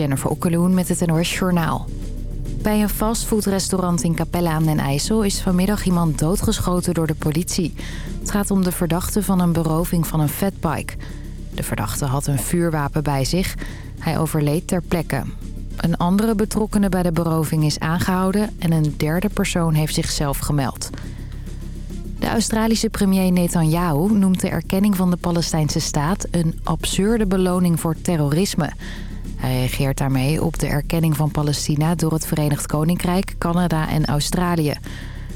Jennifer Okkeloen met het NOS Journaal. Bij een fastfoodrestaurant in Capella aan den IJssel... is vanmiddag iemand doodgeschoten door de politie. Het gaat om de verdachte van een beroving van een fatbike. De verdachte had een vuurwapen bij zich. Hij overleed ter plekke. Een andere betrokkene bij de beroving is aangehouden... en een derde persoon heeft zichzelf gemeld. De Australische premier Netanyahu noemt de erkenning van de Palestijnse staat... een absurde beloning voor terrorisme... Hij reageert daarmee op de erkenning van Palestina door het Verenigd Koninkrijk, Canada en Australië.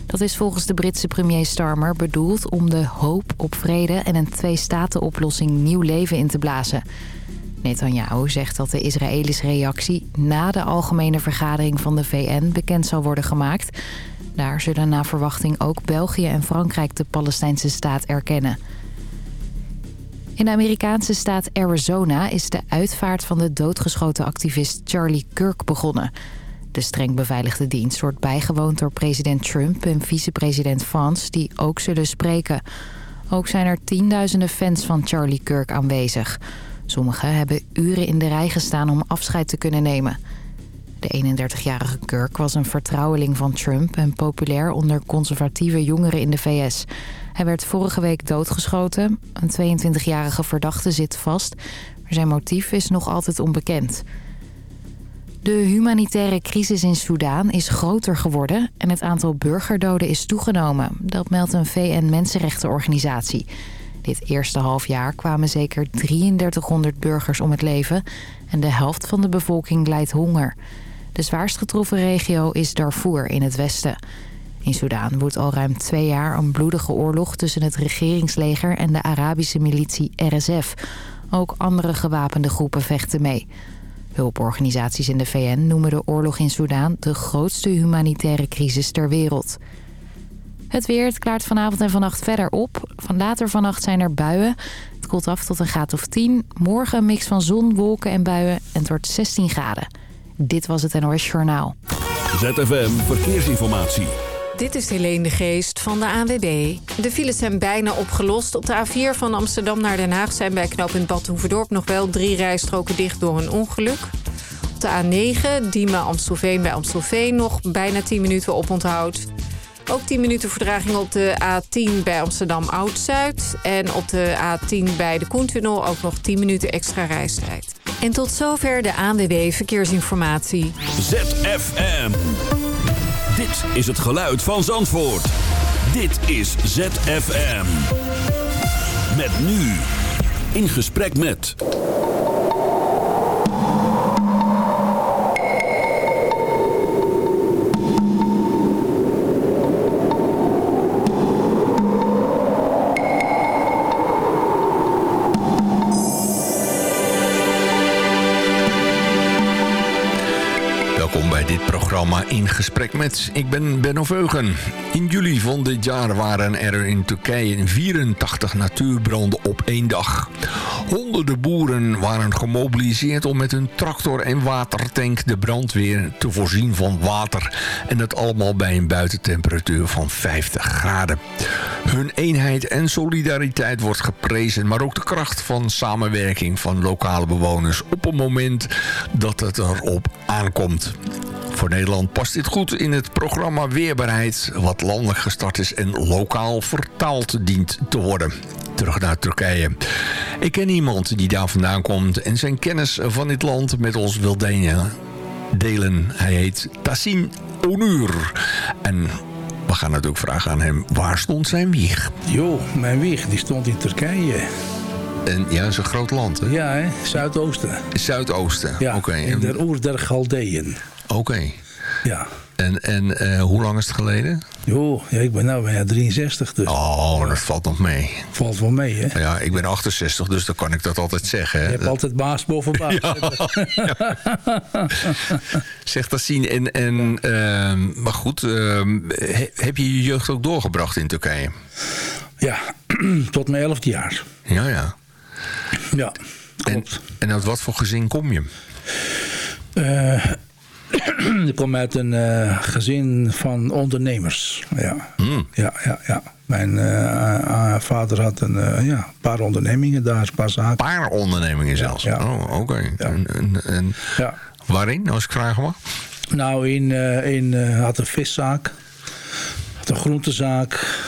Dat is volgens de Britse premier Starmer bedoeld om de hoop op vrede en een twee-staten-oplossing nieuw leven in te blazen. Netanyahu zegt dat de Israëlische reactie na de algemene vergadering van de VN bekend zal worden gemaakt. Daar zullen na verwachting ook België en Frankrijk de Palestijnse staat erkennen. In de Amerikaanse staat Arizona is de uitvaart van de doodgeschoten activist Charlie Kirk begonnen. De streng beveiligde dienst wordt bijgewoond door president Trump en vicepresident Vance... die ook zullen spreken. Ook zijn er tienduizenden fans van Charlie Kirk aanwezig. Sommigen hebben uren in de rij gestaan om afscheid te kunnen nemen. De 31-jarige Kirk was een vertrouweling van Trump... en populair onder conservatieve jongeren in de VS... Hij werd vorige week doodgeschoten. Een 22-jarige verdachte zit vast. Maar zijn motief is nog altijd onbekend. De humanitaire crisis in Soedan is groter geworden... en het aantal burgerdoden is toegenomen. Dat meldt een VN-mensenrechtenorganisatie. Dit eerste halfjaar kwamen zeker 3300 burgers om het leven... en de helft van de bevolking lijdt honger. De zwaarst getroffen regio is Darfur in het westen... In Soedan woedt al ruim twee jaar een bloedige oorlog tussen het regeringsleger en de Arabische militie RSF. Ook andere gewapende groepen vechten mee. Hulporganisaties in de VN noemen de oorlog in Soedan de grootste humanitaire crisis ter wereld. Het weer, het klaart vanavond en vannacht verder op. Van later vannacht zijn er buien. Het koelt af tot een graad of 10. Morgen een mix van zon, wolken en buien en het wordt 16 graden. Dit was het NOS Journaal. ZFM Verkeersinformatie. Dit is Helene de Geest van de ANWB. De files zijn bijna opgelost. Op de A4 van Amsterdam naar Den Haag zijn bij knooppunt Bad Hoeverdorp... nog wel drie rijstroken dicht door een ongeluk. Op de A9, Diemen-Amstelveen bij Amstelveen... nog bijna 10 minuten op onthoud. Ook 10 minuten verdraging op de A10 bij Amsterdam Oud-Zuid. En op de A10 bij de Koentunnel ook nog 10 minuten extra reistijd. En tot zover de ANWB Verkeersinformatie. ZFM. Dit is het geluid van Zandvoort. Dit is ZFM. Met nu. In gesprek met... In Gesprek Met. Ik ben Benno Veugen. In juli van dit jaar waren er in Turkije 84 natuurbranden op één dag. Honderden boeren waren gemobiliseerd om met hun tractor en watertank de brandweer te voorzien van water. En dat allemaal bij een buitentemperatuur van 50 graden. Hun eenheid en solidariteit wordt geprezen, maar ook de kracht van samenwerking van lokale bewoners op het moment dat het erop aankomt. Voor Nederland past dit goed in het programma Weerbaarheid... wat landelijk gestart is en lokaal vertaald dient te worden. Terug naar Turkije. Ik ken iemand die daar vandaan komt... en zijn kennis van dit land met ons wil delen. Hij heet Tassin Onur. En we gaan natuurlijk vragen aan hem, waar stond zijn wieg? Jo, mijn wieg die stond in Turkije. En ja, dat is een groot land, hè? Ja, hè? Zuidoosten. Zuidoosten, ja, oké. in de Oer der Galdeën. Oké. Ja. En, en uh, hoe lang is het geleden? Jo, ja, ik ben nou bijna 63. Dus. Oh, dat valt nog mee. Valt wel mee, hè? Ja, ik ben 68, dus dan kan ik dat altijd zeggen. Hè? Je hebt altijd baas boven baas. Ja, ja. zeg dat zien. En, en, uh, maar goed, uh, heb je je jeugd ook doorgebracht in Turkije? Ja, tot mijn elfde jaar. Ja, ja. Ja, klopt. En, en uit wat voor gezin kom je? Uh, ik kom uit een uh, gezin van ondernemers. Ja, mm. ja, ja. ja. Mijn uh, vader had een ja, paar ondernemingen daar, een paar zaken. Paar ondernemingen zelfs? Ja, ja. Oh, oké. Okay. Ja. En, en, en ja. Waarin, als ik vragen mag? Nou, in, in had een viszaak. Had een groentezaak.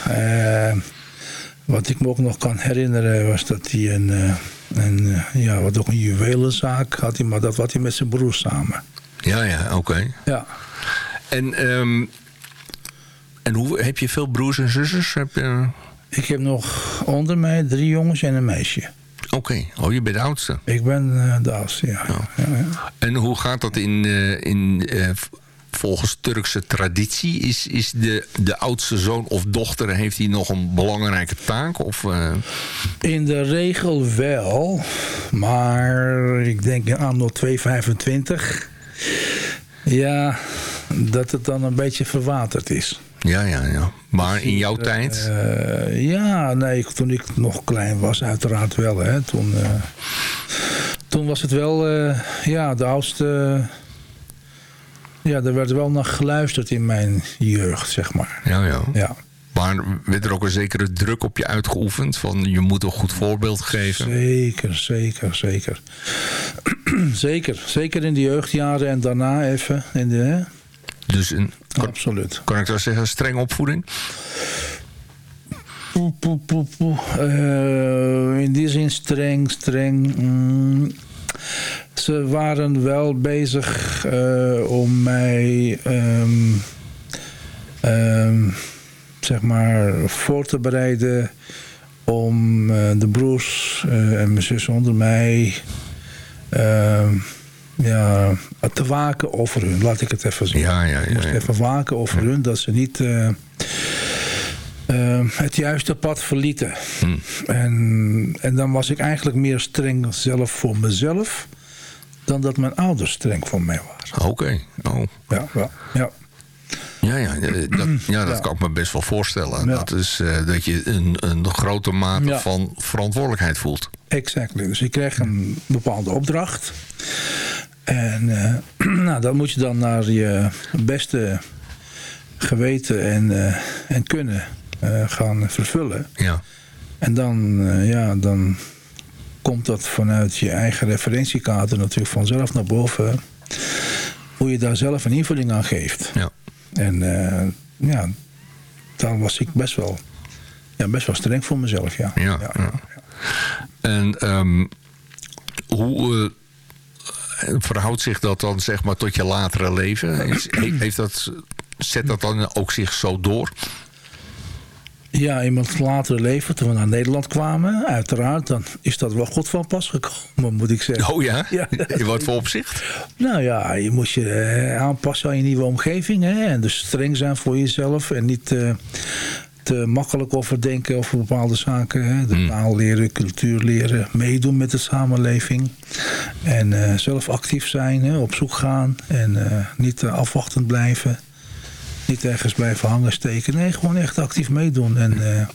Wat ik me ook nog kan herinneren was dat hij een... een ja, wat ook een juwelenzaak had hij, maar dat had hij met zijn broer samen. Ja, ja, oké. Okay. Ja. En, um, en hoe, heb je veel broers en zusters? Heb je... Ik heb nog onder mij drie jongens en een meisje. Oké, okay. oh je bent de oudste? Ik ben uh, de oudste, ja. Oh. ja, ja. En hoe gaat dat in, uh, in uh, volgens Turkse traditie? Is, is de, de oudste zoon of dochter, heeft hij nog een belangrijke taak? Of, In de regel wel, maar ik denk aan anno 225... Ja, dat het dan een beetje verwaterd is. Ja, ja, ja. Maar in jouw uh, tijd? Uh, ja, nee, toen ik nog klein was, uiteraard wel. Hè. Toen, uh, toen was het wel, ja, de oudste... Ja, er werd wel naar geluisterd in mijn jeugd, zeg maar. Ja, ja. ja. Maar werd er ook een zekere druk op je uitgeoefend? Van je moet een goed voorbeeld geven? Zeker, zeker, zeker. zeker. Zeker in de jeugdjaren en daarna even. In de? Dus een, kan, Absoluut. Kan ik dat zeggen, strenge opvoeding? Poe, poe, poe, poe. Uh, in die zin streng, streng. Mm. Ze waren wel bezig uh, om mij... Um, um, zeg maar voor te bereiden om uh, de broers uh, en mijn zus onder mij uh, ja, te waken over hun. Laat ik het even zeggen. Ja, even waken over hun dat ze niet het juiste pad verlieten. Hm. En, en dan was ik eigenlijk meer streng zelf voor mezelf dan dat mijn ouders streng voor mij waren. Oké. Okay. Oh. Ja, ja, ja. Ja, ja, dat, ja, dat ja. kan ik me best wel voorstellen. Ja. Dat is uh, dat je een, een grote mate Ja. van verantwoordelijkheid voelt. Exactly. Dus ik kreeg een bepaalde opdracht. En eh, nou, dat moet je dan naar je beste geweten en, eh, en kunnen eh, gaan vervullen. Ja. En dan, eh, ja, dan komt dat vanuit je eigen referentiekader natuurlijk vanzelf naar boven. Hoe je daar zelf een invulling aan geeft. Ja. En eh, ja, dan was ik best wel, ja, best wel streng voor mezelf, ja. Ja, ja. En ehm, hoe eh, verhoudt zich dat dan zeg maar tot je latere leven? Is, heeft dat, zet dat dan ook zich zo door? Ja, in mijn latere leven, toen we naar Nederland kwamen, uiteraard, dan is dat wel goed van pas gekomen, moet ik zeggen. Oh ja? Ja. In wat voor opzicht? Nou ja, je moet je eh, aanpassen aan je nieuwe omgeving. Hè? En dus streng zijn voor jezelf. En niet eh, te makkelijk overdenken over bepaalde zaken. Hè? De Hmm. taal leren, cultuur leren. Meedoen met de samenleving. En eh, zelf actief zijn. Hè? Op zoek gaan. En eh, niet afwachtend blijven. Niet ergens blijven hangen steken. Nee, gewoon echt actief meedoen. En, eh,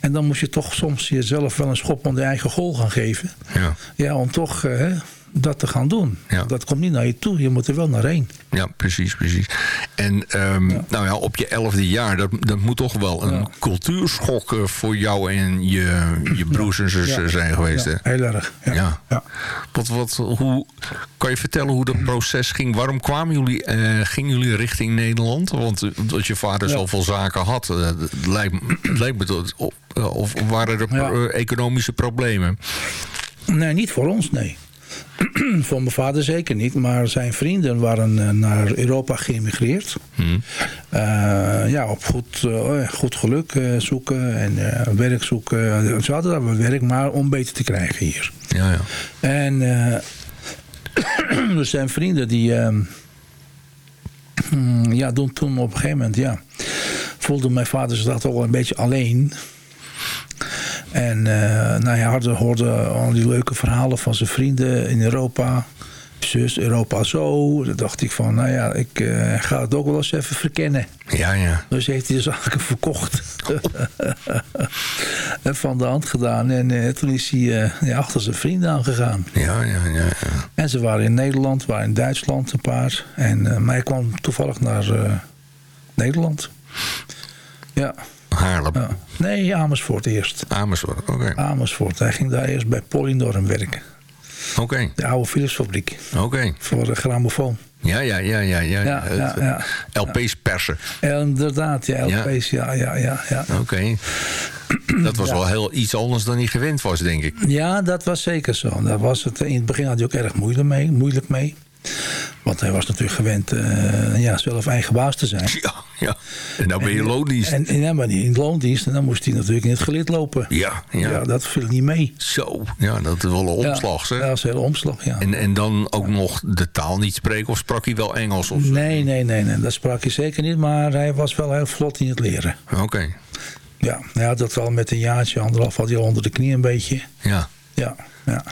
en dan moet je toch soms jezelf wel een schop onder je eigen goal gaan geven. Ja, Ja, om toch eh, dat te gaan doen. Ja. Dat komt niet naar je toe. Je moet er wel naar heen. ja precies, precies. En ehm, nou ja, op je elfde jaar, dat, dat moet toch wel een Ja. cultuurschok eh, voor jou en je, je broers en zussen zijn geweest. Ja, hè? heel erg. Ja. Wat, wat, hoe, kan je vertellen hoe dat proces ging? Waarom kwamen jullie, eh, gingen jullie richting Nederland? Want eh, dat je vader zoveel zaken had, dat lijkt, me- lijkt me dat... Of, of waren er economische problemen? Nee, niet voor ons, nee. voor mijn vader zeker niet. Maar zijn vrienden waren eh, naar Europa geëmigreerd. Hm. Eh, ja, op goed, eh, goed geluk zoeken en werk zoeken. Ze hadden daar wel werk, maar om beter te krijgen hier. Ja, ja. En eh, dus zijn vrienden die... mm, ja, doen toen op een gegeven moment, ja... voelde mijn vader zich toch wel een beetje alleen... En eh nou ja, hij hoorde al die leuke verhalen van zijn vrienden in Europa. Zus, Europa zo. Dan dacht ik van, nou ja, ik eh, ga het ook wel eens even verkennen. Ja, ja. Dus heeft hij de zaken verkocht. en van de hand gedaan. En eh, toen is hij ja, achter zijn vrienden aangegaan. Ja, ja, ja. ja. En ze waren in Nederland, waren in Duitsland een paar. En uh, mij kwam toevallig naar Nederland. Ja. Haarlem. ja. Nee, Amersfoort eerst. Amersfoort, oké. Okay. Amersfoort. Hij ging daar eerst bij Polynorm werken. Oké. De oude Philipsfabriek. Oké. Voor de grammofoon. Ja, ja, ja, ja. ja. Ja, ja, ja. LP's persen. Inderdaad, ja, LP's, ja, ja, ja. ja. Oké. Dat was wel heel iets anders dan hij gewend was, denk ik. Ja, dat was zeker zo. Dat was het, in het begin had hij ook erg moeilijk mee. Moeilijk mee. Want hij was natuurlijk gewend uh, ja, zelf eigen baas te zijn. Ja, ja. En dan ben je loondienst. En, en, ja, maar in loondienst. En dan moest hij natuurlijk in het gelid lopen. Ja, ja. ja dat viel niet mee. Zo, ja, dat is wel een omslag, ja, zeg. dat is een hele omslag, ja. En, en dan ook nog de taal niet spreken? Of sprak hij wel Engels? Of nee, nee, nee, nee. Dat sprak hij zeker niet. Maar hij was wel heel vlot in het leren. Oké. Ja, hij had dat al met een jaartje, anderhalf had hij al onder de knie een beetje. Ja. Ja, ja.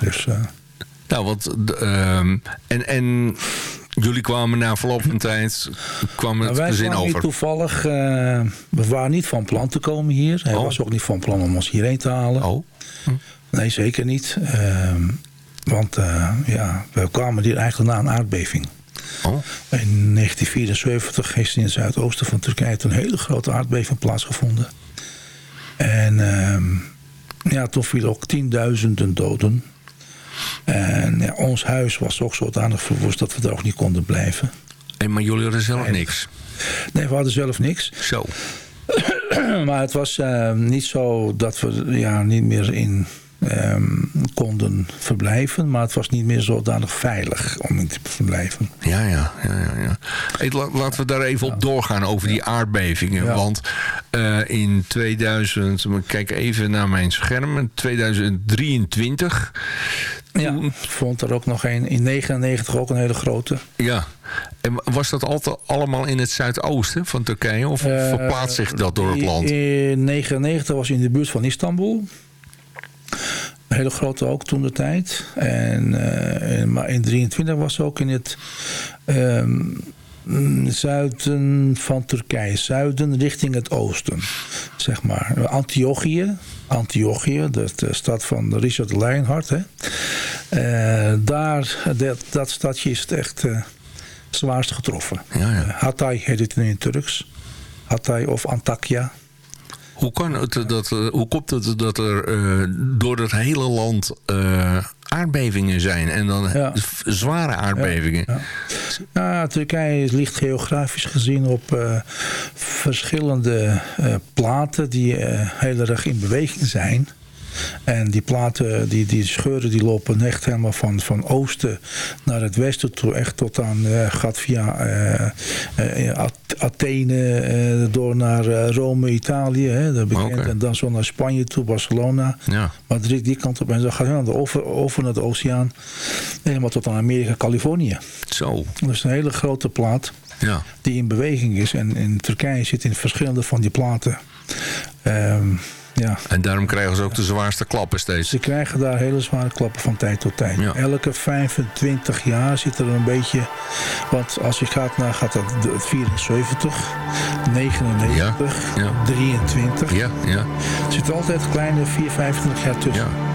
Dus... Uh, nou, want... Um, en, en jullie kwamen na verloop van tijd... kwam het nou, wij gezin over? toevallig... Uh, we waren niet van plan te komen hier. Hij oh. was ook niet van plan om ons hierheen te halen. Oh. Hm. Nee, zeker niet. Uh, want uh, ja, we kwamen hier eigenlijk na een aardbeving. Oh. In 1974 is in het zuidoosten van Turkije een hele grote aardbeving plaatsgevonden. En ja, toen viel ook tienduizenden doden. En ja, ons huis was ook zodanig verwoest dat we er ook niet konden blijven. En maar jullie hadden zelf niks? Nee, we hadden zelf niks. Zo. maar het was uh, niet zo dat we ja, niet meer in um, konden verblijven. Maar het was niet meer zodanig veilig om in te verblijven. Ja, ja, ja. ja, ja. Hey, laten we daar even op doorgaan over die aardbevingen. Ja. Want uh, in 2000, kijk even naar mijn scherm, 2023... Ja, vond er ook nog een. In 99 ook een hele grote. Ja. En was dat altijd allemaal in het zuidoosten van Turkije? Of uh, verplaatst zich dat door het land? In 99 was in de buurt van Istanbul. Een hele grote ook toen de tijd. En, uh, en, maar in 23 was ook in het um, zuiden van Turkije. Zuiden richting het oosten. Zeg maar. Antiochië. Antiochië, de, de stad van Richard Lionheart. Hè. Uh, daar, dat, dat stadje is het echt uh, zwaarst getroffen. Ja, ja. Hatay heet het in het Turks. Hatay of Antakya. Hoe, kan het dat, hoe komt het dat er door het hele land aardbevingen zijn? En dan ja. zware aardbevingen? Ja, ja, Turkije ligt geografisch gezien op uh, verschillende platen die heel erg in beweging zijn. En die platen, die, die scheuren, die lopen echt helemaal van, van oosten naar het westen toe. Echt tot aan, uh, gaat via uh, uh, Athene door naar Rome, Italië. Hè, dat bekend. Okay. En dan zo naar Spanje toe, Barcelona. Ja. Madrid, die kant op. En zo gaat het over, over naar de oceaan. Helemaal tot aan Amerika, Californië. Zo. Dat is een hele grote plaat. Ja. Die in beweging is. En in Turkije zit in verschillende van die platen. Um, ja. En daarom krijgen ze ook de zwaarste klappen steeds. Ze krijgen daar hele zware klappen van tijd tot tijd. Ja. Elke 25 jaar zit er een beetje... Want als je gaat naar gaat dat 74, 99, ja. Ja. 23. Ja, ja. Er zit altijd kleine 4, 25 jaar tussen.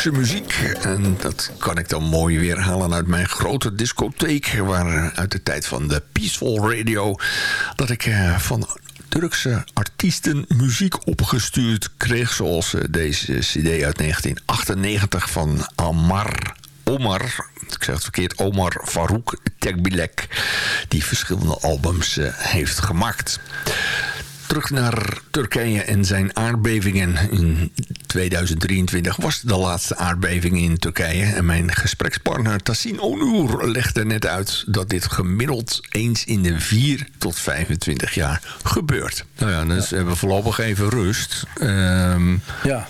Turkse muziek. En dat kan ik dan mooi weer halen uit mijn grote discotheek... waar uit de tijd van de Peaceful Radio... dat ik eh, van Turkse artiesten muziek opgestuurd kreeg... zoals eh, deze cd uit 1998 van Amar Omar, ik zeg het verkeerd, Omar Farouk Tekbilek... die verschillende albums uh, heeft gemaakt. Terug naar Turkije en zijn aardbevingen. In 2023 was de laatste aardbeving in Turkije. En mijn gesprekspartner Tassin Onur legde net uit... dat dit gemiddeld eens in de 4 tot 25 jaar gebeurt. Nou ja, dus ja. hebben we voorlopig even rust. Um, ja.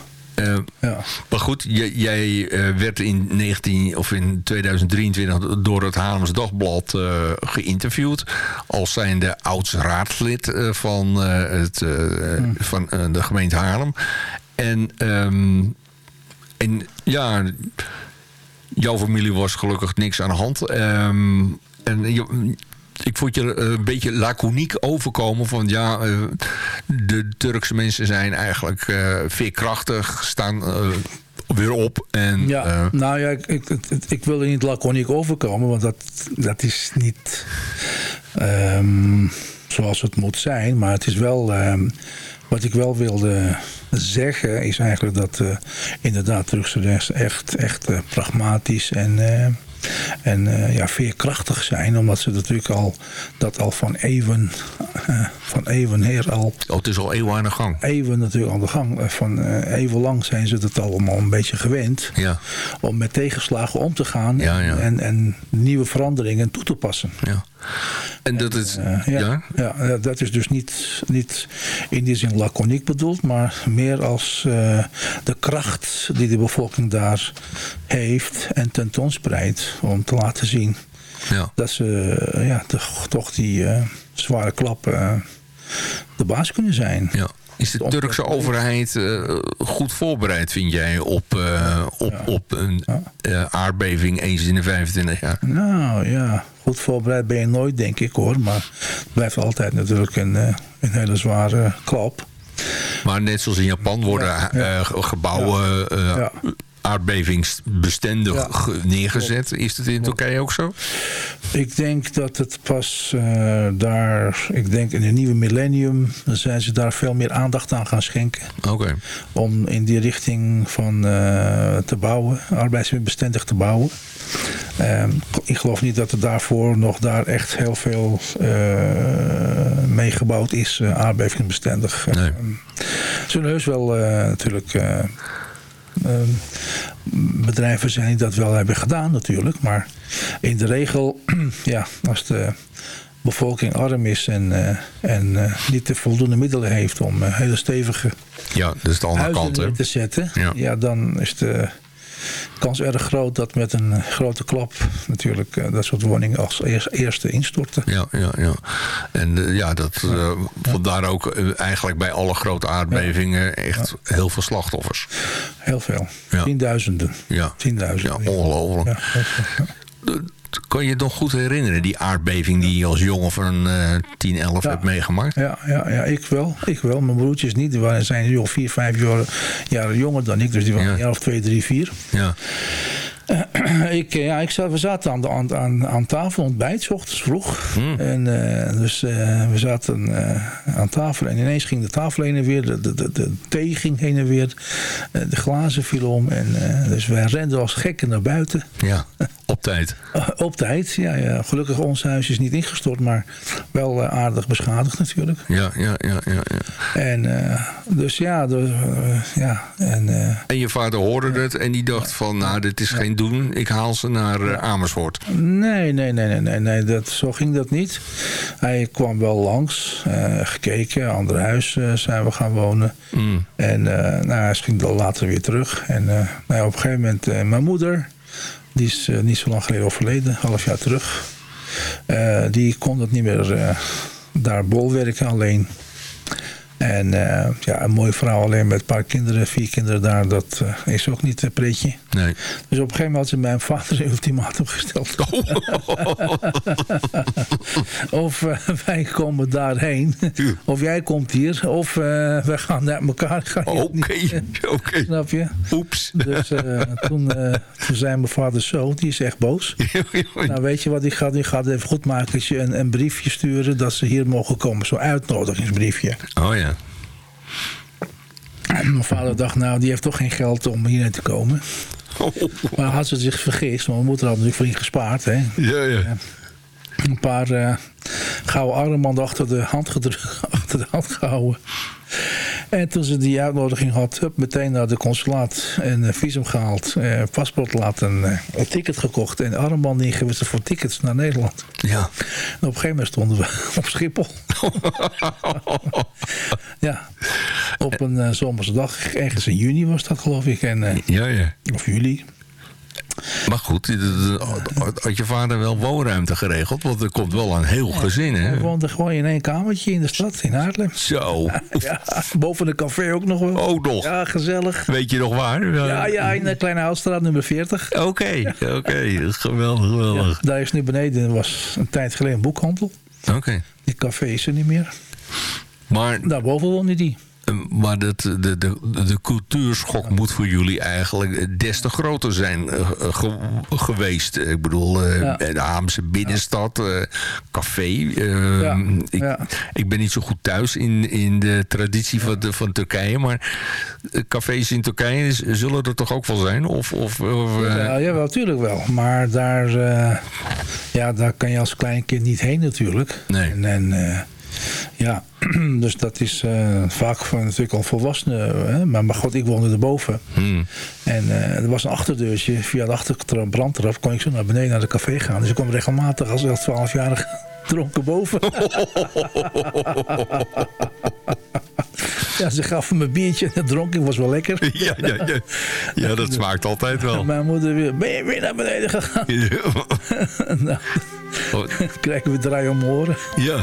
Uh, ja. Maar goed, jij, jij uh, werd in, 19, of in 2023 door het Haarlems Dagblad uh, geïnterviewd... als zijnde oud-raadslid van, het, hmm. van de gemeente Haarlem. En, um, en ja, jouw familie was gelukkig niks aan de hand. Um, en je, ik vond je een beetje laconiek overkomen van ja, de Turkse mensen zijn eigenlijk uh, veerkrachtig, staan weer op. En, ja, uh, nou ja, ik, ik, ik wil er niet laconiek overkomen, want dat, dat is niet um, zoals het moet zijn. Maar het is wel, um, wat ik wel wilde zeggen, is eigenlijk dat inderdaad Turkse rechts echt, echt pragmatisch en en uh, ja, veerkrachtig zijn. Omdat ze natuurlijk al dat al van even, uh, van even her al... Oh, het is al eeuwen aan de gang. Eeuwen natuurlijk aan de gang. Van uh, even lang zijn ze het allemaal een beetje gewend. Ja. Om met tegenslagen om te gaan. Ja, ja. En, en nieuwe veranderingen toe te passen. Ja. En dat is... Uh, ja, ja? ja, dat is dus niet, niet in die zin laconiek bedoeld, maar meer als uh, de kracht die de bevolking daar heeft en tentoonspreidt om te laten zien ja. dat ze ja, toch, toch die zware klap de baas kunnen zijn. Ja. Is de Turkse overheid uh, goed voorbereid, vind jij, op, uh, op, ja. op een uh, aardbeving eens in de 25 jaar? Nou ja, goed voorbereid ben je nooit, denk ik hoor. Maar het blijft altijd natuurlijk een, een hele zware klap. Maar net zoals in Japan worden ja, ja. gebouwen aardbevingsbestendig ja. neergezet. Is het in Turkije ook zo? Ik denk dat het pas uh, daar... Ik denk in het nieuwe millennium... zijn ze daar veel meer aandacht aan gaan schenken. Oké. Okay. Om in die richting van uh, te bouwen. Arbeidsbestendig te bouwen. Uh, ik geloof niet dat er daarvoor nog daar echt heel veel uh, meegebouwd is. aardbevingsbestendig. Nee. zullen heus wel natuurlijk... Uh, bedrijven zijn die dat wel hebben gedaan natuurlijk. Maar in de regel, ja, als de bevolking arm is en, uh, en uh, niet de voldoende middelen heeft om hele stevige ja, dus de andere kant, hè? te zetten. Ja. ja, dan is de kans erg groot dat met een grote klap natuurlijk uh, dat soort woningen als eerst, eerste instorten. Ja, ja, ja. En uh, ja, dat uh, vandaar ook eigenlijk bij alle grote aardbevingen ja. echt ja. heel veel slachtoffers. Heel veel. Ja. Tienduizenden. Ja. Tienduizenden. Ja, ongelooflijk. Kan je je nog goed herinneren, die aardbeving die je als jongen van uh, 10, 11 ja. hebt meegemaakt? Ja, ja, ja, ik wel. Ik wel. Mijn broertjes niet. Die waren, zijn al 4, 5 jaar, jonger dan ik. Dus die waren Ja. een jaar of 2, 3, 4. Ja. Uh, ik, ja, ik zat, we zaten aan, de, aan, aan, aan tafel ontbijt, 's ochtends vroeg. Hmm. En uh, dus uh, we zaten aan tafel en ineens ging de tafel heen en weer. De, de, de, de thee ging heen en weer. De glazen vielen om. En, dus wij renden als gekken naar buiten. Ja, op tijd. Op tijd, ja, ja. Gelukkig ons huis is niet ingestort, maar wel aardig beschadigd natuurlijk. Ja, ja, ja. ja, ja. En dus ja, de, uh, ja. En, En je vader hoorde het en die dacht van, nou, dit is geen doen. Ik haal ze naar uh, Amersfoort. nee, nee, nee, nee, nee, nee dat, zo ging dat niet. Hij kwam wel langs, uh, gekeken, ander huis uh, zijn we gaan wonen. Mm. En uh, nou, hij ging dan later weer terug. En nou, op een gegeven moment, mijn moeder, die is niet zo lang geleden overleden, half jaar terug. Die kon het niet meer daar bolwerken alleen. En ja, een mooi verhaal alleen met een paar kinderen, vier kinderen daar, dat is ook niet een pretje. Nee. Dus op een gegeven moment had ze mijn vader een ultimatum gesteld. of wij komen daarheen, of jij komt hier, of we gaan naar elkaar. Oké, oké. Snap je? Oeps. Dus toen, toen zei mijn vader zo, die is echt boos. nou weet je wat, die gaat, die gaat even goed maken, een, een briefje sturen dat ze hier mogen komen. Zo'n uitnodigingsbriefje. Oh ja. Mijn vader dacht, nou, die heeft toch geen geld om hierheen te komen. Maar had ze zich vergist, want mijn moeder had natuurlijk voor je gespaard. Hè? Ja, ja. Een paar uh, gouden armbanden achter de hand, achter de hand gehouden. En toen ze die uitnodiging had, meteen naar de consulaat en een visum gehaald, eh, paspoort laten, eh, een ticket gekocht en armband ingewisseld voor tickets naar Nederland. Ja. En op een gegeven moment stonden we op Schiphol. ja, op een uh, zomerse dag, ergens in juni was dat geloof ik. En, ja, ja. Of juli. Maar goed, had je vader wel woonruimte geregeld? Want er komt wel een heel gezin, hè? Hij woonde gewoon in één kamertje in de stad, in Haarlem. Zo. Ja, boven de café ook nog wel. Oh, nog? Ja, gezellig. Weet je nog waar? Ja, ja in de Kleine Houtstraat nummer 40. Oké, oké. Geweldig, geweldig. Ja, daar is nu beneden, was een tijd geleden een boekhandel. Oké. Die café is er niet meer. Maar... Daarboven woonde die. Maar dat, de, de, de cultuurschok moet voor jullie eigenlijk des te groter zijn ge, geweest. Ik bedoel, ja. de Haamse binnenstad, uh, café. Ja. Ik, ik, ben niet zo goed thuis in, in de traditie van, de, van Turkije. Maar cafés in Turkije zullen er toch ook wel zijn? Of, of, of ja, ja, wel, natuurlijk wel. Maar daar, uh, ja, daar kan je als klein kind niet heen natuurlijk. Nee. En, en ja, dus dat is uh, vaak van natuurlijk al volwassenen. Hè? Maar, maar god, ik woonde erboven. Hmm. En uh, er was een achterdeurtje. Via de achterbrandtrap kon ik zo naar beneden naar de café gaan. Dus ik kwam regelmatig als 12-jarige dronken boven. ja, ze gaf me een biertje en dronk ik. was wel lekker. Ja, ja, ja. ja dat smaakt altijd wel. Mijn moeder weer, ben je weer naar beneden gegaan? Ja. nou, oh. krijgen we draai om oren. Ja.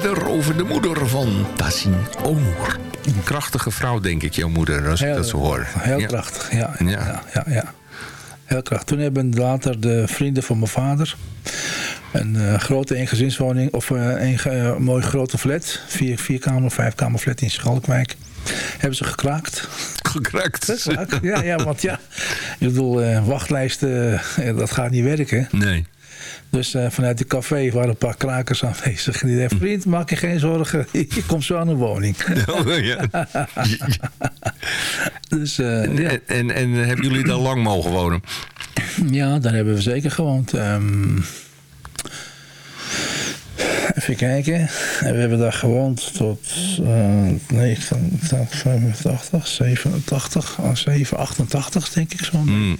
Verder over de moeder van Tassin Onur. Een krachtige vrouw, denk ik, jouw moeder, als ik dat zo hoor. Heel ja. krachtig, ja. Ja. ja. Ja, ja, Heel krachtig. Toen hebben later de vrienden van mijn vader... een uh, grote eengezinswoning... of uh, een uh, mooi grote flat... vier, vierkamer, vijfkamer flat in Schalkwijk... hebben ze gekraakt. Gekraakt? gekraakt. Ja, ja, want ja... ik bedoel, wachtlijsten, dat gaat niet werken. Nee. Dus uh, vanuit de café waren een paar krakers aanwezig. Die zei, vriend, maak je geen zorgen. Je komt zo aan een woning. Oh, ja. dus, uh, ja. en, en, en, hebben jullie daar lang mogen wonen? Ja, daar hebben we zeker gewoond. Um, even kijken. We hebben daar gewoond tot uh, 85, 87, 7, 88 denk ik zo'n mm.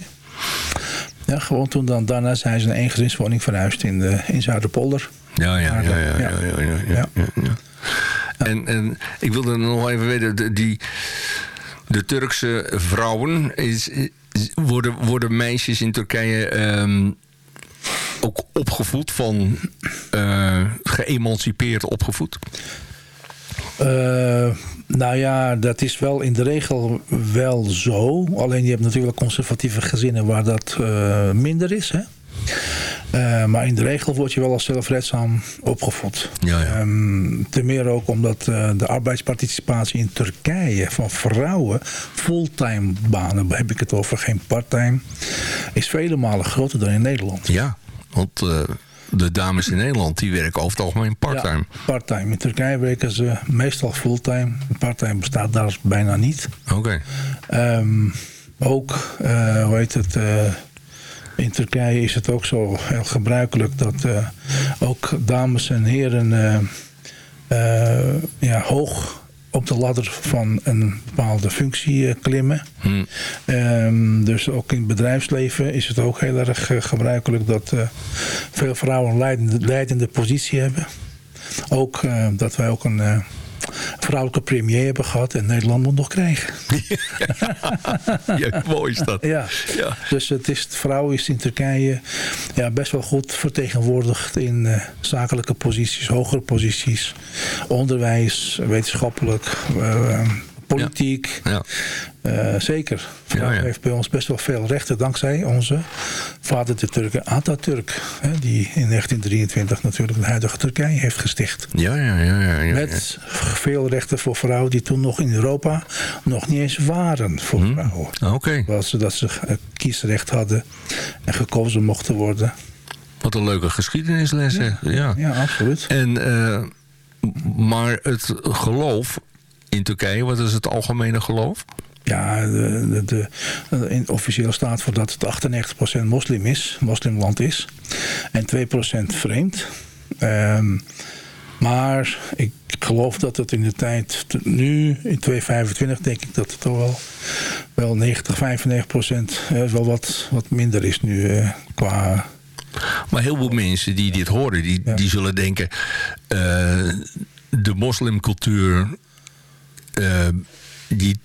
Ja, gewoon toen dan, daarna zijn ze een eengezinswoning verhuisd in, de, in Zuiderpolder. Ja, ja, ja. ja, ja, ja, ja, ja, ja, ja. En, en ik wilde nog even weten, de, die, de Turkse vrouwen, is, worden, worden meisjes in Turkije um, ook opgevoed van uh, geëmancipeerd opgevoed? Uh, nou ja, dat is wel in de regel wel zo. Alleen je hebt natuurlijk conservatieve gezinnen waar dat uh, minder is. Hè? Uh, maar in de regel word je wel als zelfredzaam opgevoed. Ja, ja. Um, ten meer ook omdat uh, de arbeidsparticipatie in Turkije van vrouwen, fulltime banen, heb ik het over, geen parttime, is vele malen groter dan in Nederland. Ja, want de dames in Nederland, die werken over het algemeen parttime. Ja, parttime. In Turkije werken ze meestal fulltime. Parttime bestaat daar bijna niet. Oké. Okay. Um, ook, uh, hoe heet het... Uh, in Turkije is het ook zo heel gebruikelijk dat uh, ook dames en heren ja, hoog op de ladder van een bepaalde functie klimmen. Hmm. Um, dus ook in het bedrijfsleven is het ook heel erg uh, gebruikelijk dat uh, veel vrouwen een leidende, leidende positie hebben. Ook uh, dat wij ook een vrouwelijke premier hebben gehad en Nederland moet nog krijgen. ja, mooi is dat. Ja. ja. Dus het is, de vrouw is in Turkije ja, best wel goed vertegenwoordigd in uh, zakelijke posities, hogere posities, onderwijs, wetenschappelijk, uh, politiek. Ja. Uh, zeker. Ja, ja. heeft bij ons best wel veel rechten dankzij onze vader de Turken Atatürk. Hè, die in 1923 natuurlijk de huidige Turkije heeft gesticht. Ja, ja, ja. ja. Met veel rechten voor vrouwen die toen nog in Europa nog niet eens waren voor Hm. vrouwen. Oké, Was dat ze eh, kiesrecht hadden en gekozen mochten worden. wat een leuke geschiedenisles. Ja, ja. Ja, absoluut. En, eh, maar het geloof in Turkije, wat is het algemene geloof? Ja, de, de, de, de in officieel staat voor dat het 98% moslim is, moslimland is. En 2% vreemd. Ehm, maar ik geloof dat het in de tijd, nu in 2025 denk ik dat het toch wel, wel 90, 95 procent wel wat, wat minder is nu eh, qua... Maar heel veel mensen die dit horen, die, Ja. die zullen denken... eh, de moslimcultuur... eh, die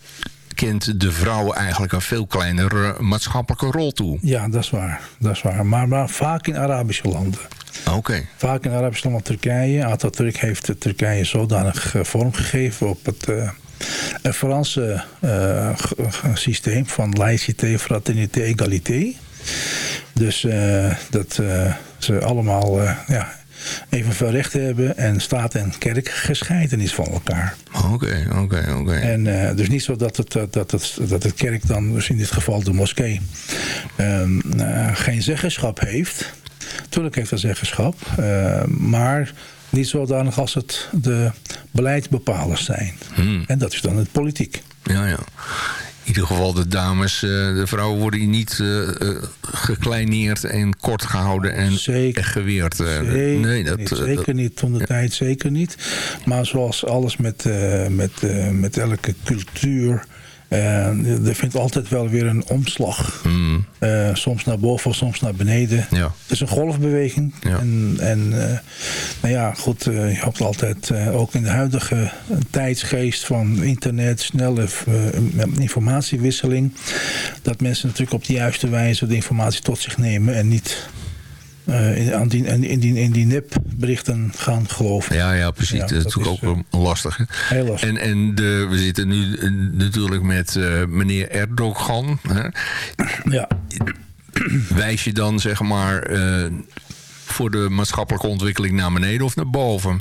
kent de vrouw eigenlijk een veel kleinere maatschappelijke rol toe. Ja, dat is waar. Dat is waar. Maar, maar vaak in Arabische landen. Oké. Vaak in Arabische landen Turkije. Atatürk heeft Turkije zodanig eh, vormgegeven op het eh, een Franse systeem van laïcité, fraternité, égalité. Dus dat ze allemaal ja, evenveel rechten hebben en staat en kerk gescheiden is van elkaar. Oké, oké, oké. En eh, dus niet zo dat het, dat, dat, het, dat het kerk dan, dus in dit geval de moskee, ehm, eh, geen zeggenschap heeft. Tuurlijk heeft dat zeggenschap, eh, maar niet zodanig als het de beleidsbepalers zijn. Hmm. En dat is dan het politiek. Ja, ja. In ieder geval de dames, eh, de vrouwen worden hier niet eh, eh, gekleineerd en kort gehouden en Zeker. geweerd. Zeker nee, dat, niet, zeker dat- niet, toen de tijd zeker niet. Maar zoals alles met, met, met elke cultuur... eh, er vindt altijd wel weer een omslag. Hmm, Eh, soms naar boven, soms naar beneden. ja. Het is een golfbeweging. Ja. En, en eh, nou ja, goed, eh, je hoopt altijd, ook in de huidige tijdsgeest van internet, snelle informatiewisseling, dat mensen natuurlijk op de juiste wijze de informatie tot zich nemen en niet aan die, in, die, in die nepberichten gaan geloven. Ja, ja precies. Ja, dat is natuurlijk ook een lastige. Heel lastig. En, en de, we zitten nu eh, natuurlijk met eh, meneer Erdogan. Hè. Ja. Wijs je dan zeg maar eh, voor de maatschappelijke ontwikkeling naar beneden of naar boven?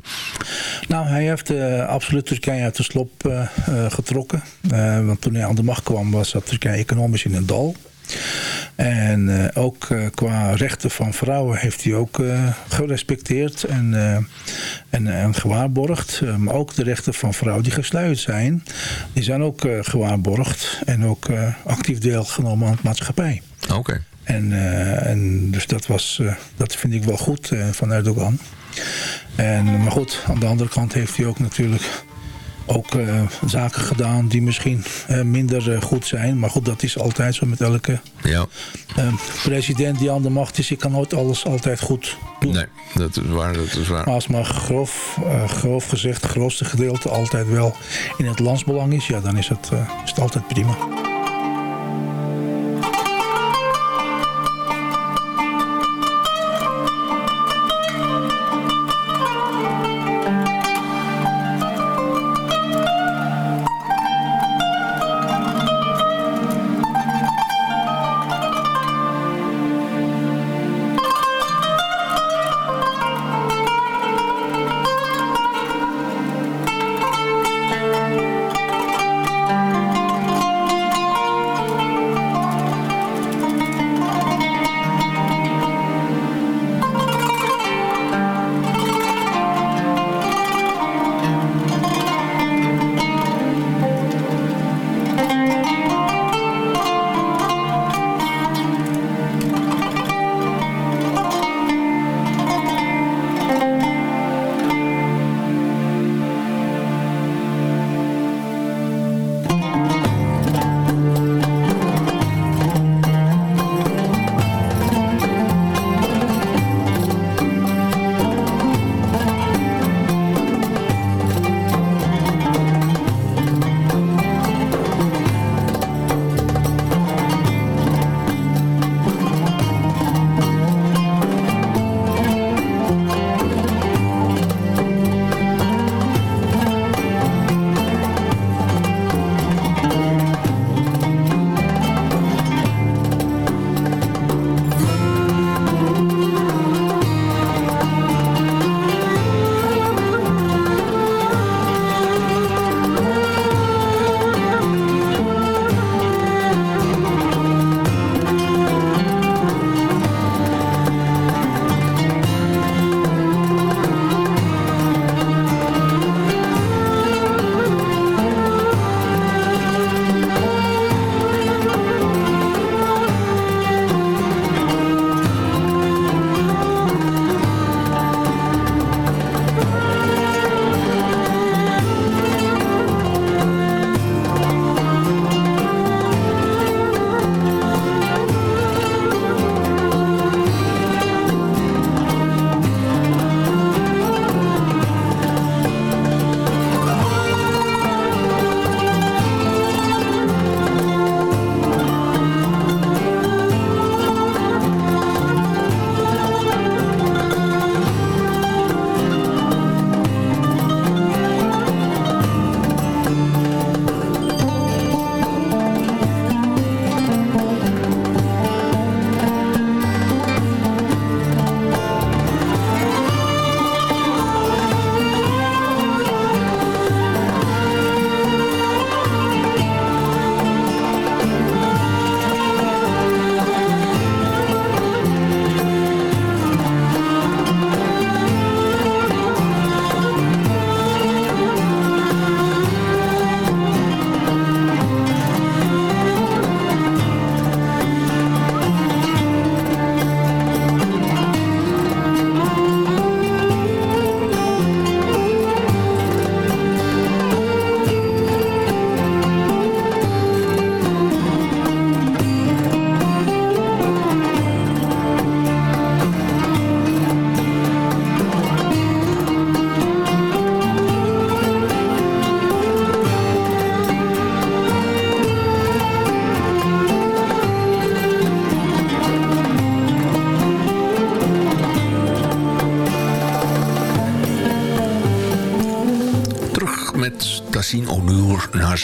Nou, hij heeft eh, absoluut Turkije uit de slop eh, eh, getrokken. Eh, want toen hij aan de macht kwam was dat Turkije economisch in een dal. En eh, ook eh, qua rechten van vrouwen heeft hij ook eh, gerespecteerd en, en, en gewaarborgd. Maar ook de rechten van vrouwen die gesluit zijn, die zijn ook gewaarborgd. En ook actief deelgenomen aan de maatschappij. Oké. En, en dus dat, was, dat vind ik wel goed van Erdogan. En, maar goed, aan de andere kant heeft hij ook natuurlijk ook eh, zaken gedaan die misschien eh, minder eh, goed zijn. Maar goed, dat is altijd zo met elke Ja, president die aan de macht is. Je kan nooit alles altijd goed doen. nee, dat is waar. Dat is waar. Maar als maar grof, grof gezegd het grootste gedeelte altijd wel in het landsbelang is... ja, dan is het, is het altijd prima.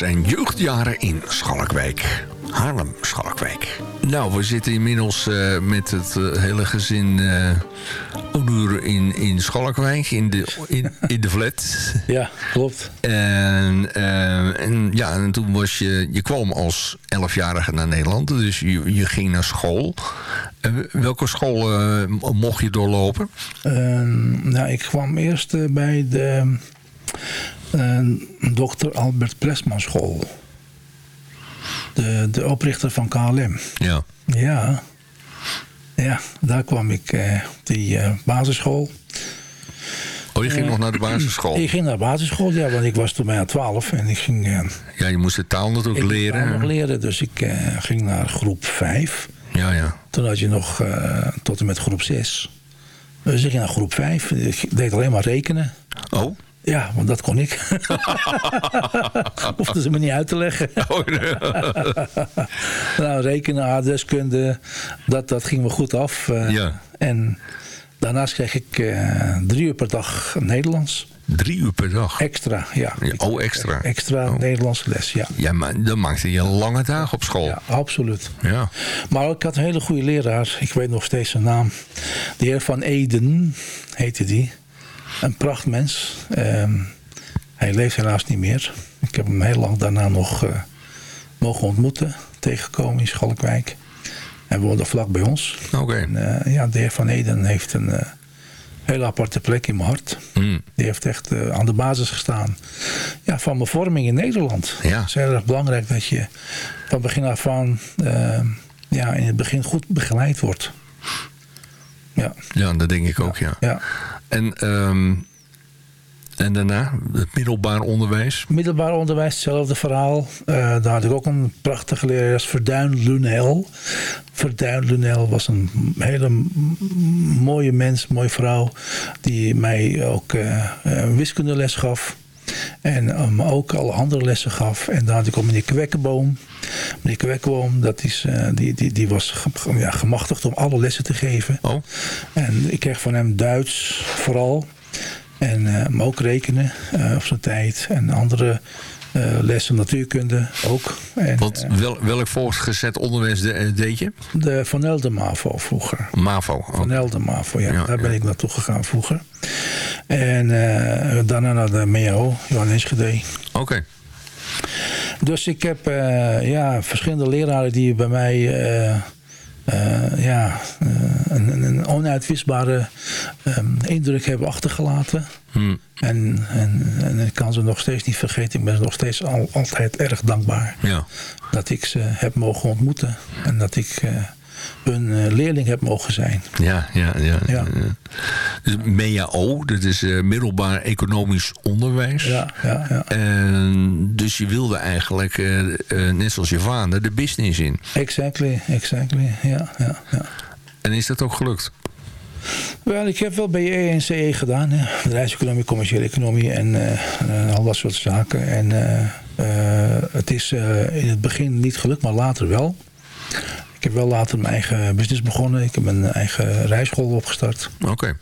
Zijn jeugdjaren in Schalkwijk. Haarlem-Schalkwijk. Nou, we zitten inmiddels uh, met het uh, hele gezin uh, in, in Schalkwijk, in de, in, in de flat. Ja, klopt. En, en, ja, en toen was je, je kwam als elfjarige naar Nederland, dus je, je ging naar school. welke school mocht je doorlopen? nou, ik kwam eerst bij de dokter Albert Plesman school de, de oprichter van KLM. Ja. Ja. Ja, daar kwam ik uh, op die uh, basisschool. Oh, je ging uh, nog naar de basisschool? Ik ging naar de basisschool, ja, want ik was toen bijna twaalf. En ik ging... ja, je moest de taal natuurlijk leren. Ik nog leren, dus ik ging naar groep vijf. Ja, ja. Toen had je nog tot en met groep zes. Dus ik ging naar groep vijf. Ik deed alleen maar rekenen. Oh? Ja, want dat kon ik. Hoefden ze me niet uit te leggen. Oh, nee. nou, rekenen, adreskunde, dat, dat ging me goed af. Uh, ja. En daarnaast kreeg ik uh, drie uur per dag Nederlands. Drie uur per dag? Extra, ja. Oh, extra? Extra oh. Nederlandse les, ja. Ja, maar dan maakte je lange dagen op school. Ja, absoluut. Ja. Maar ik had een hele goede leraar. Ik weet nog steeds zijn naam. De heer Van Eden heette die. Een prachtmens. Um, hij leeft helaas niet meer. Ik heb hem heel lang daarna nog uh, mogen ontmoeten. Tegengekomen in Schalkwijk. Hij woonde vlak bij ons. Oké. Okay. Uh, ja, de heer Van Eden heeft een uh, hele aparte plek in mijn hart. Mm. Die heeft echt aan de basis gestaan ja, van mijn vorming in Nederland. Ja. Het is heel erg belangrijk dat je van begin af aan ehm, ja, in het begin goed begeleid wordt. Ja, ja dat denk ik ook, ja. ja. En, um, en daarna, het middelbaar onderwijs? Middelbaar onderwijs, hetzelfde verhaal. Uh, daar had ik ook een prachtige lerares, Verduin Lunel. Verduin Lunel was een hele mooie mens, mooie vrouw... die mij ook uh, wiskundeles gaf. En um, ook alle andere lessen gaf. En daar had ik ook meneer Kwekkenboom. Meneer Kwekkenboom, dat is, uh, die, die, die was ja, gemachtigd om alle lessen te geven. Oh. En ik kreeg van hem Duits vooral. En uh, maar ook rekenen uh, op zijn tijd. En andere lessen natuurkunde ook. En, Want wel, welk voortgezet onderwijs de, deed je? De Van Elden MAVO vroeger. MAVO? Oh. Van Elden MAVO, ja. ja daar ben ja. ik naartoe gegaan vroeger. En daarna naar de MEO, Johan Enschede. Oké. Okay. Dus ik heb ja, verschillende leraren die bij mij uh, ja, een, een, onuitwisbare um, indruk hebben achtergelaten. Hmm. En, en, en, ik kan ze nog steeds niet vergeten. Ik ben nog steeds al, altijd erg dankbaar. Ja. Dat ik ze heb mogen ontmoeten. En dat ik hun uh, leerling heb mogen zijn. Ja, ja, ja. ja. Dus MEAO, dat is uh, middelbaar economisch onderwijs. Ja, ja, ja. En dus je wilde eigenlijk, uh, net zoals je vader, de business in. Exactly, exactly. Ja, ja, ja. En is dat ook gelukt? Wel, ik heb wel BE en CE gedaan. Ja. Bedrijfseconomie, commerciële economie en al dat soort zaken. En het is in het begin niet gelukt, maar later wel. Ik heb wel later mijn eigen business begonnen. Ik heb mijn eigen rijschool opgestart. Oké. Okay.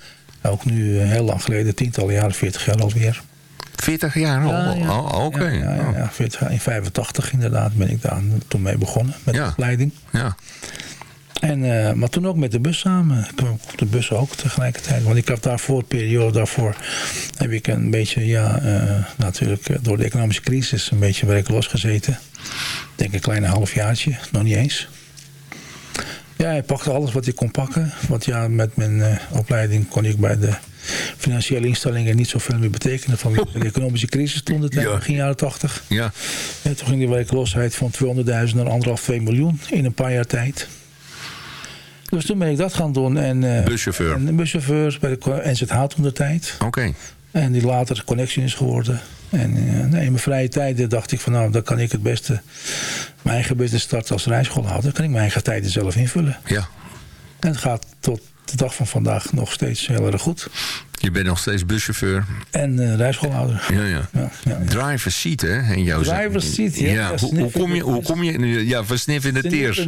Ook nu heel lang geleden, tientallen jaren, 40 jaar alweer. 40 jaar al? Ja, ja. Oh, oké. Okay. Ja, ja, ja, 40, in 85 inderdaad ben ik daar toen mee begonnen met de opleiding. Ja. En, uh, maar toen ook met de bus samen. Ik kwam op de bus ook tegelijkertijd. Want ik had daarvoor, periode daarvoor, heb ik een beetje, ja, uh, natuurlijk door de economische crisis een beetje werkloos gezeten. Ik denk een kleine halfjaartje, nog niet eens. Ja, ik pakte alles wat ik kon pakken. Want ja, met mijn uh, opleiding kon ik bij de financiële instellingen niet zoveel meer betekenen van de economische crisis toen het ja. begin jaren 80. Ja. En toen ging de werkloosheid van 200.000 naar anderhalf, 2 miljoen in een paar jaar tijd. Dus toen ben ik dat gaan doen. En, uh, buschauffeur? En buschauffeur bij de NZH toen de tijd. Oké. Okay. En die later Connection is geworden. En uh, nee, in mijn vrije tijden dacht ik van nou, dan kan ik het beste mijn eigen business starten als rijschoolhouder. Dan kan ik mijn eigen tijden zelf invullen. Ja. En het gaat tot de dag van vandaag nog steeds heel erg goed. Je bent nog steeds buschauffeur. En uh, rijschoolhouder. Ja, ja. ja, ja, ja. Driver seat, hè? In jouw Driver seat, ja. ja. Hoe, hoe, kom je, hoe kom je... Ja, versniff in de teers.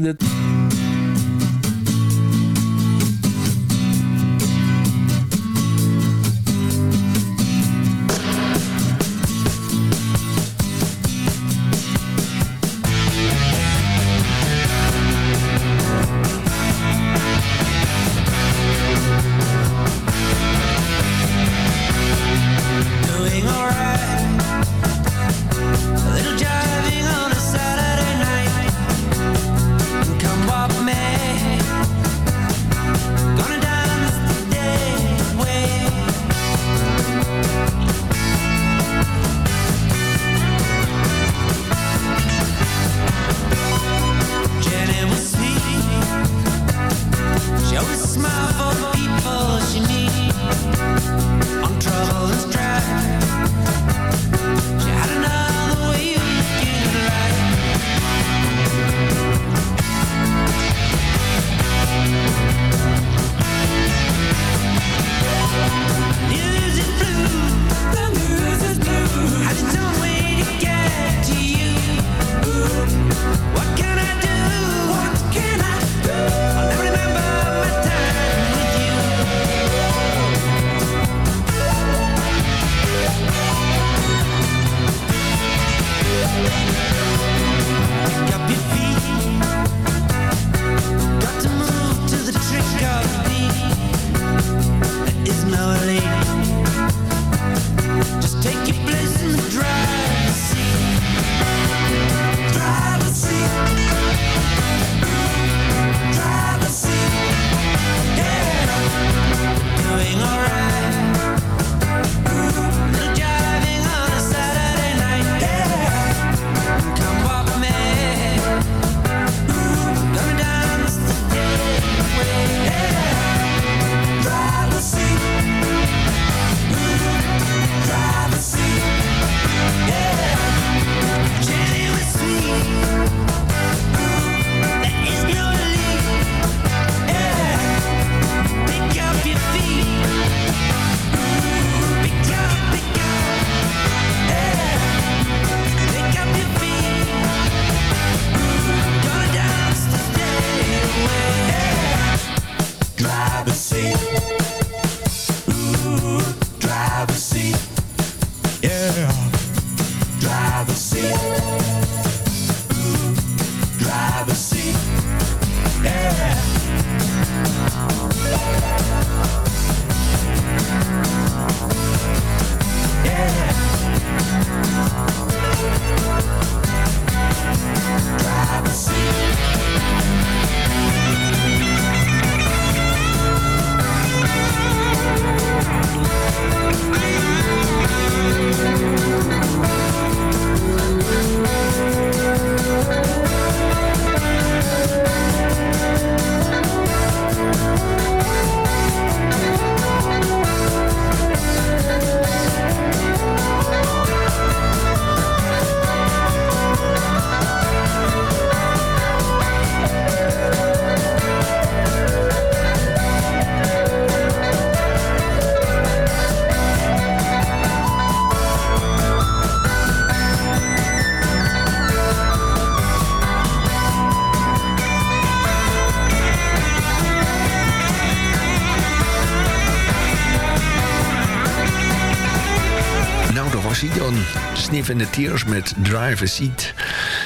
Sniff in the Tears met Driver Seat.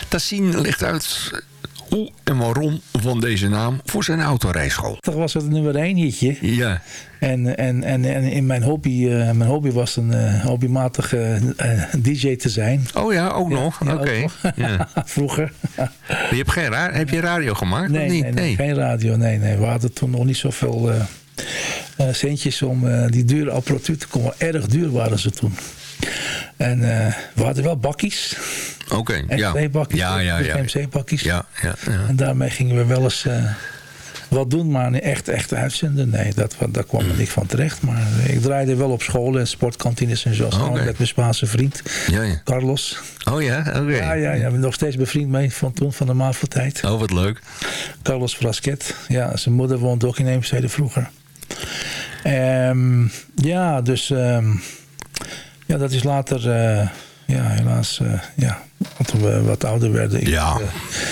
Tassin legt uit hoe en waarom van deze naam voor zijn autorijschool. Toch was het nummer één hitje. Ja. En, en, en, en in mijn hobby, uh, mijn hobby was een uh, hobbymatige uh, DJ te zijn. Oh ja, ook ja, nog? Oké. Okay. Ja. Vroeger. je hebt geen ra heb je radio gemaakt? Nee, niet? Nee, nee, geen radio. Nee, nee. We hadden toen nog niet zoveel centjes om die dure apparatuur te komen. Erg duur waren ze toen. En uh, we hadden wel bakkies. Oké, okay, ja. bakkies ja, ja, ja. MC-bakkies. Ja, ja, ja, En daarmee gingen we wel eens uh, wat doen, maar echt, echt uitzenden. Nee, dat, daar kwam er niet van terecht. Maar ik draaide wel op scholen en sportkantines en zo. Okay. Met mijn Spaanse vriend, ja, ja. Carlos. Oh ja, oké. Okay. Ja, ja, ja, nog steeds bevriend mee van toen, van de Maaftijd. Oh, wat leuk. Carlos Frasquet. Ja, zijn moeder woont ook in Eemstede vroeger. Um, ja, dus... Um, ja, dat is later, uh, ja, helaas, uh, ja, toen we wat ouder werden. Ja, uh,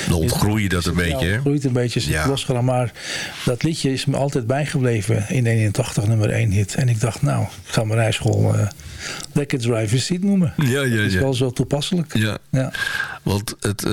dan ontgroei dat een beetje. Ja, groeit een beetje, is ja. Maar dat liedje is me altijd bijgebleven in 81, nummer 1 hit. En ik dacht, nou, ik ga mijn rijschool Lekker Driver's Seat noemen. Ja, ja, ja. Dat is wel zo toepasselijk. Ja, ja. want het...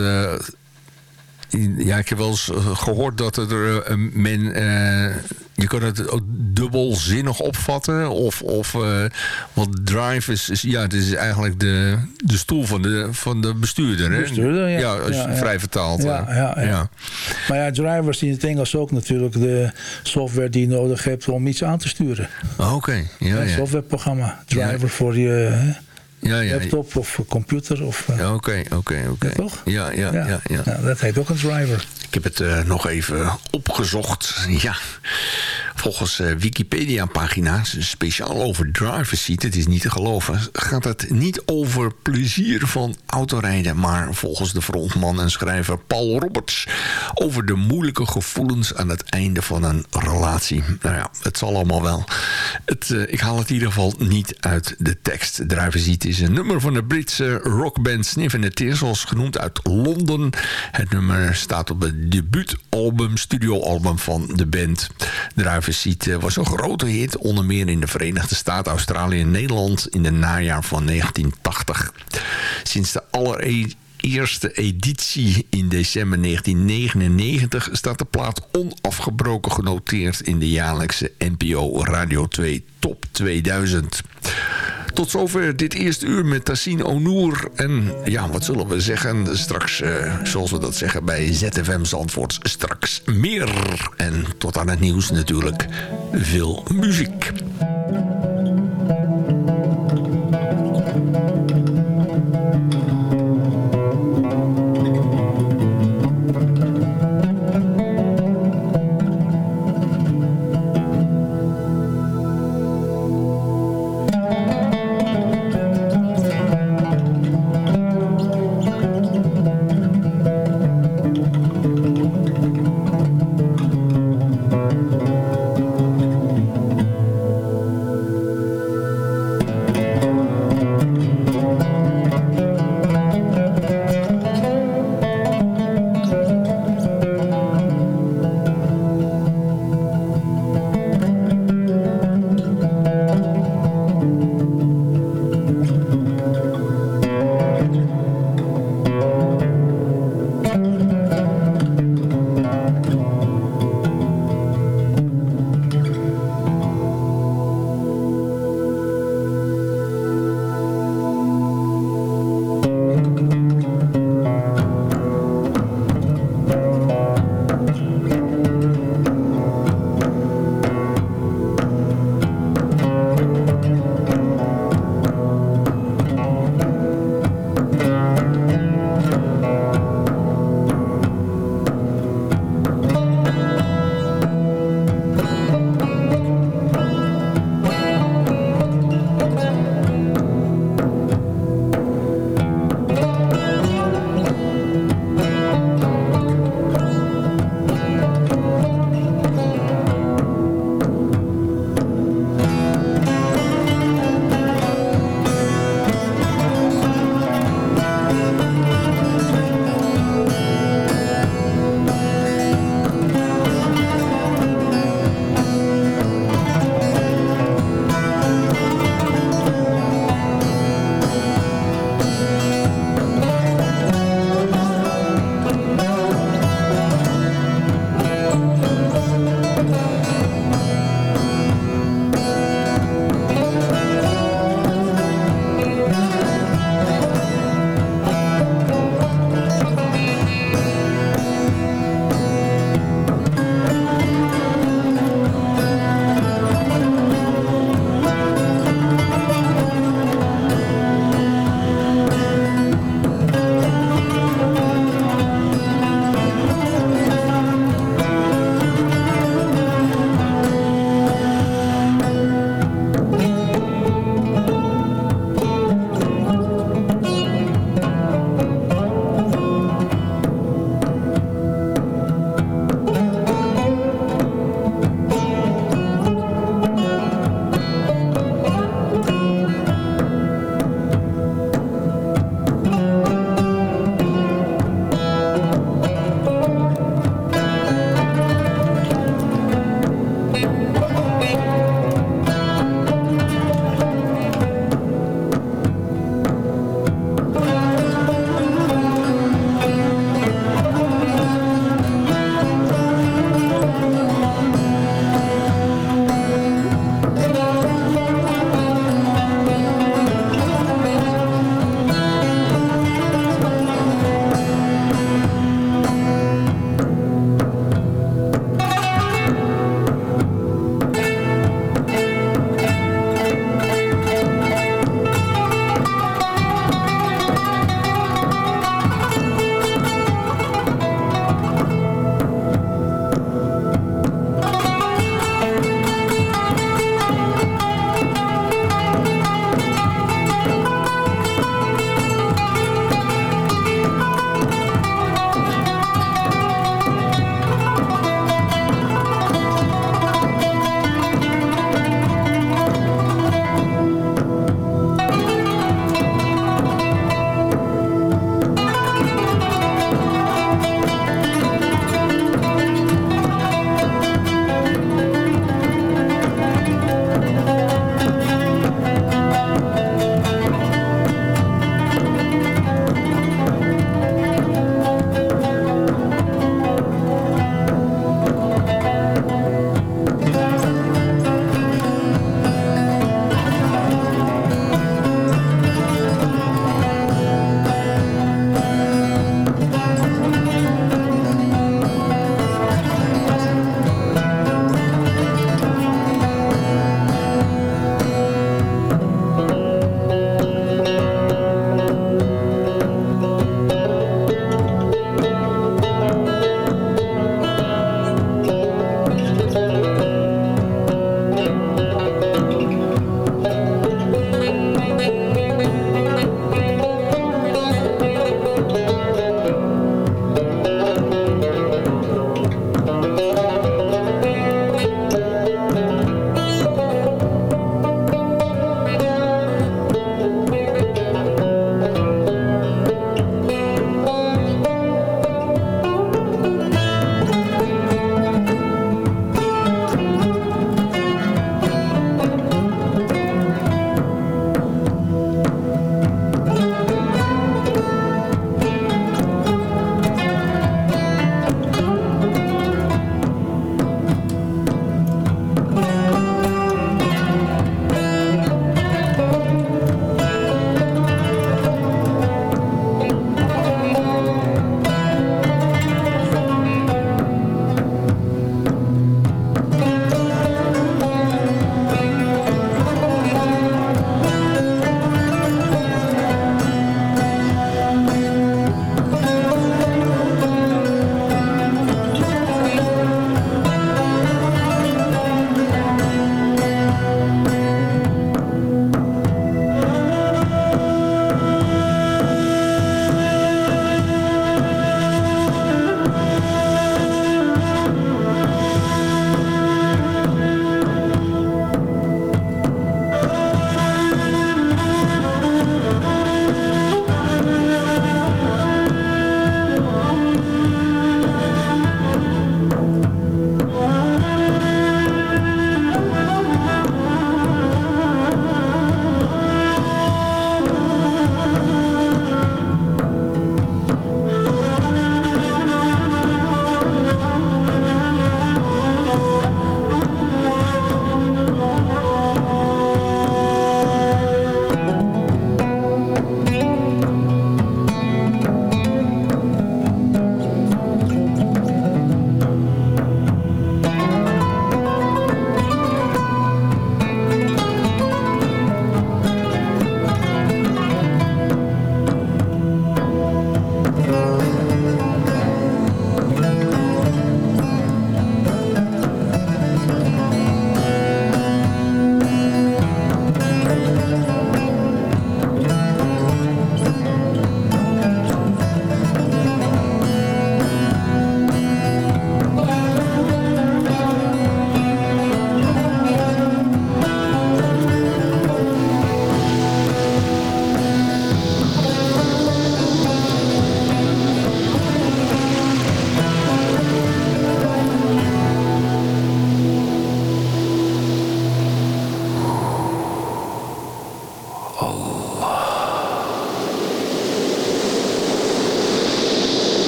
Ja, ik heb wel eens gehoord dat er uh, men... Uh, je kan het ook dubbelzinnig opvatten. Of, of uh, wat drive is, is, Ja, het is eigenlijk de, de stoel van de, van de bestuurder. Hè? Bestuurder, ja. Ja, als je ja, vrij ja. vertaalt. Ja, ja, ja. Maar ja, drivers in het Engels ook natuurlijk de software die je nodig hebt om iets aan te sturen. Oké, okay. ja, Een softwareprogramma. Driver voor je... Ja, ja, laptop of computer. Of, uh, oké, oké, oké. toch? Ja, ja, ja. ja, ja. Nou, dat heet ook een driver. Ik heb het uh, nog even opgezocht. Ja, volgens uh, Wikipedia-pagina's, speciaal over driver seat, het is niet te geloven, gaat het niet over plezier van autorijden, maar volgens de frontman en schrijver Paul Roberts over de moeilijke gevoelens aan het einde van een relatie. Nou ja, het zal allemaal wel. Het, uh, ik haal het in ieder geval niet uit de tekst. Driver seat is een nummer van de Britse rockband Sniff and the zoals genoemd uit Londen. Het nummer staat op het debuutalbum, studioalbum van de band. Driver Seat was een grote hit, onder meer in de Verenigde Staten, Australië en Nederland in het najaar van 1980. Sinds de allereerste editie in december 1999 staat de plaat onafgebroken genoteerd in de jaarlijkse NPO Radio 2 Top 2000. Tot zover dit eerste uur met Tassine Onoer. En ja, wat zullen we zeggen? Straks, uh, zoals we dat zeggen bij ZFM Zandvoort, straks meer. En tot aan het nieuws natuurlijk veel muziek.